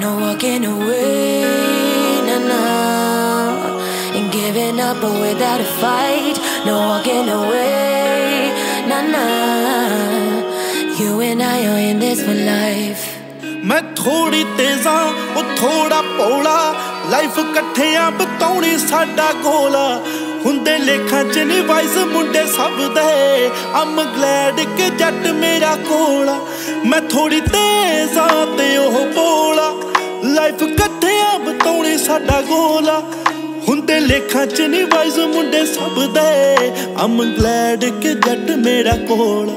No walking away, nah, nah. And giving up but without a fight. No walking away, nah, nah. You and I are in this for life. ਮੈਂ ਥੋੜੀ ਤੇਜ਼ਾ ਉਹ ਥੋੜਾ ਪੌਲਾ life ਇਕੱਠਿਆਂ ਬਤਾਉਣੀ ਸਾਡਾ ਗੋਲਾ ਹੁੰਦੇ ਲੇਖਾਂ ਚ ਨਹੀਂ ਵਾਇਸ ਮੁੰਡੇ ਸਭ ਦੇ ਅਮ ਗਲੈਡ ਕਿ ਜੱਟ ਮੇਰਾ ਕੋਲਾ ਮੈਂ ਥੋੜੀ ਤੇਜ਼ਾ ਤੇ ਉਹ ਬੋਲਾ ਸਾਡਾ ਗੋਲਾ। ਹੁੰਦੇ ਲੇਖਾਂ ਚ ਨਹੀਂ ਵਾਈਸ ਮੁੰਡੇ ਸਭ ਦੇ। ਅਮ ਗਲੈਡ ਕਿ ਜੱਟ ਮੇਰਾ ਕੋਲਾ।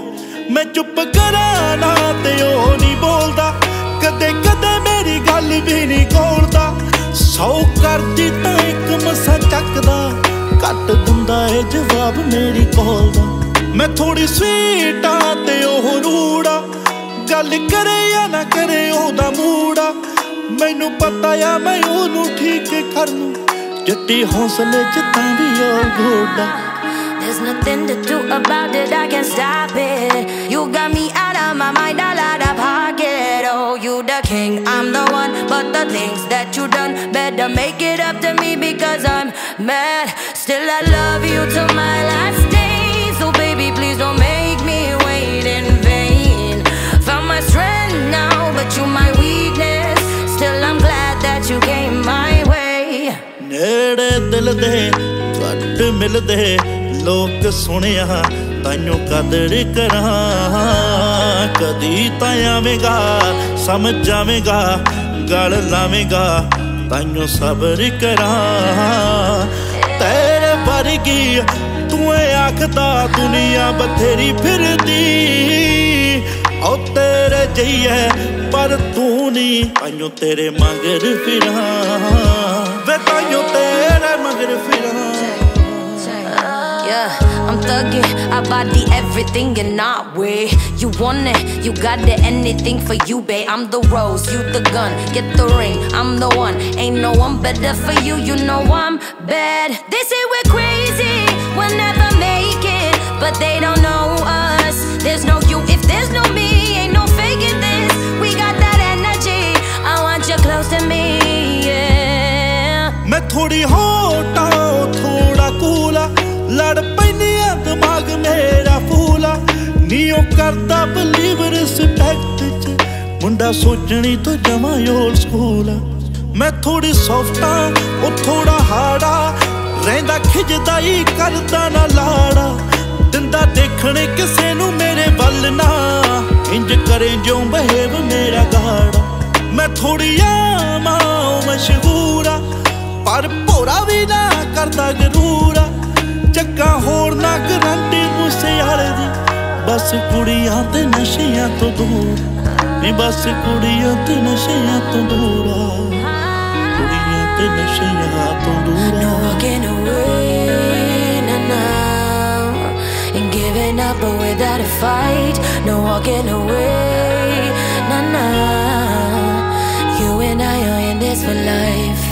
ਮੈਂ ਚੁੱਪ ਕਰਾਂ ਨਾ ਤੇ ਉਹ ਨਹੀਂ ਬੋਲਦਾ। ਕਦੇ ਕਦੇ ਮੇਰੀ ਗੱਲ ਵੀ ਨਹੀਂ ਕੋਲਦਾ ਸੌ ਕਰਦੀ ਤਾਂ ਇੱਕ ਮਸਾ ਚੱਕਦਾ। ਕੱਟ ਦਿੰਦਾ ਏ ਜਵਾਬ ਮੇਰੀ ਕੋਲ ਦਾ। ਮੈਂ ਥੋੜੀ ਸਵੀਟਾ ਤੇ ਉਹ ਰੂੜਾ। ਗੱਲ ਕਰੇ ਜਾਂ ਨਾ ਕਰੇ, ਉਹ ਮੈਨੂੰ ਪਤਾ ਆ ਮੈਂ ਉਹਨੂੰ ਠੀਕ ਕਰ ਲੂੰ ਜੱਟੀ ਹੌਸਲੇ ਚ ਤਾਂ ਵੀ ਉਹ ਗੋਡਾ There's nothing to do about it, I can't stop it. You got me out of my mind, all out of pocket. Oh, you the king, I'm the one. But the things that you done, better make it up to me because I'm mad. Still, I love you till my last day. So, baby, please don't make me wait in vain. Found my strength now, but you my Way. ਦਿਲ ਦੇ ਘੱਟ ਮਿਲਦੇ? ਲੋਕ ਸੁਣਿਆ ਤਾਈਓ ਕਦਰ ਕਰਾਂ। ਕਦੀ ਤਾਂ ਆਵੇਂਗਾ ਸਮਝ ਜਾਵੇਂਗਾ ਗਲ ਲਾਵੇਂਗਾ ਤਾਈਓ ਸਬਰ ਕਰਾਂ। ਤੇਰੇ ਵਰਗੀ ਤੂੰ ਏ ਆਖਦਾ, ਦੁਨੀਆ ਬਥੇਰੀ ਫਿਰਦੀ। ਓ ਤੇਰੇ ਜਈਏ, ਪਰ ਤੂੰ ਨਹੀਂ ਤਾਈਓ ਤੇਰੇ ਮਗਰ ਫਿਰਾਂ। yeah, I'm thugging. I body everything you're not with. You want it, you got it, anything for you, babe. I'm the rose, you the gun. Get the ring, I'm the one. Ain't no one better for you, you know I'm bad. They say we're crazy, we'll never make it, but they don't know us. There's no ਮੈਂ ਥੋੜੀ ਹੋਟਾ ਥੋੜਾ ਕੂਲਾ ਲੜ ਪੈਨੀਆਂ ਦਿਮਾਗ ਮੇਰਾ ਫੂਲਾ ਨੀ ਉਹ ਕਰਦਾ believe respect ਚ। ਮੁੰਡਾ ਸੋਚਣੀ ਤੋਂ ਜਮਾ ਓਲਡ ਸਕੂਲ ਮੈਂ ਥੋੜੀ ਸੌਫਟਾ ਉਹ ਥੋੜਾ ਹਾੜਾ ਰਹਿੰਦਾ, ਖਿਜਦਾ ਹੀ ਕਰਦਾ ਨਾ ਲਾੜਾ। ਦਿੰਦਾ ਦੇਖਣ ਕਿਸੇ ਨੂੰ ਮੇਰੇ ਵੱਲ ਨਾ। ਇੰਜ ਕਰੇ ਜਿਉਂ ਬਹਿਵ ਮੇਰਾ ਗਾੜਾ। ਮੈਂ ਥੋੜੀ ਆ ਮਾਂ ਮਸ਼ਹੂਰ ਆ ਪਰ ਭੋਰਾ ਵੀ ਨਾ ਕਰਦਾ ਗਰੂਰ ਆ ਚੱਕਾ ਹੋਰ ਨਾ ਗਰੰਟੀ ਮੁਸੇ ਵਾਲੇ ਦੀ ਬਸ ਕੁੜੀਆਂ ਤੇ ਨਸ਼ਿਆਂ ਤੋਂ ਦੂਰ ਨੀ ਬਸ ਕੁੜੀਆਂ ਤੇ ਨਸ਼ਿਆਂ ਤੋਂ ਦੂਰ ਆ ਕੁੜੀਆਂ ਤੇ ਨਸ਼ਿਆਂ ਤੋਂ ਦੂਰ No ਆ walking away, nah, nah. And giving up without a fight. No walking away, nah, nah. You and I are in this for life.